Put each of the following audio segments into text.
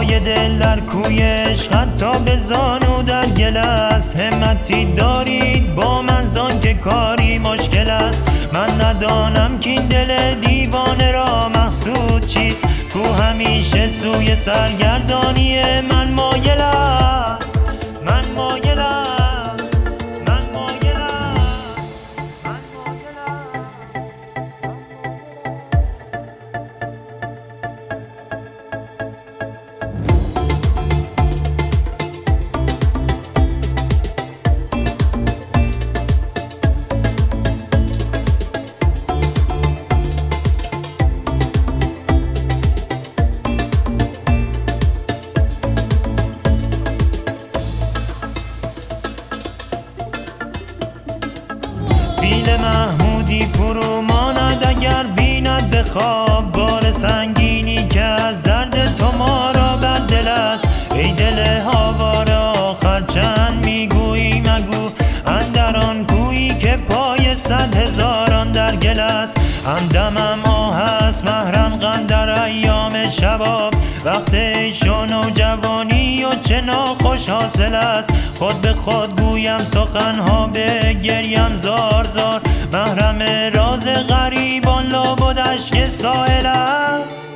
پای دل در کویش حتی به زانو در گل است همتی دارید با من زان که کاری مشکل است. من ندانم که دل دیوانه را مقصود چیست. کو همیشه سوی سرگردانی من مایل است محمودی فرو ماند اگر بیند به خواب. بار سنگینی که از درد تو ما را بر دل است. ای دل هاوار آخر چند می‌گویی مگو؟ اندر آن کویی که پای صد هزاران در گل است. همدمم در ایام شباب وقت عیش و جوانی و چه ناخوش حاصل است. خود به خود گویم سخنها به گریم زار زار. محرم راز غریبان لابد اشک سائل است.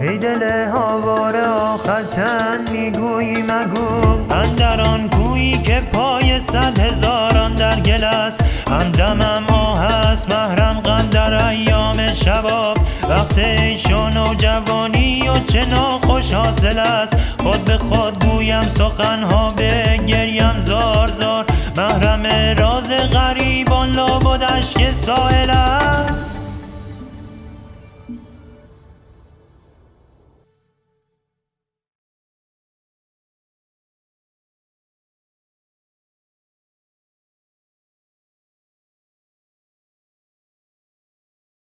ای دل هاوار آخر چند می‌گویی مگو. اندر آن کویی که پای صد هزاران در گل است. همدمم آه است محرم غم در ایام شباب. وقت عیش و جوانی و چه ناخوش حاصل است. خود به خود گویم سخنها به گریم زار زار. محرم راز غریبان لابد اشک سائل است.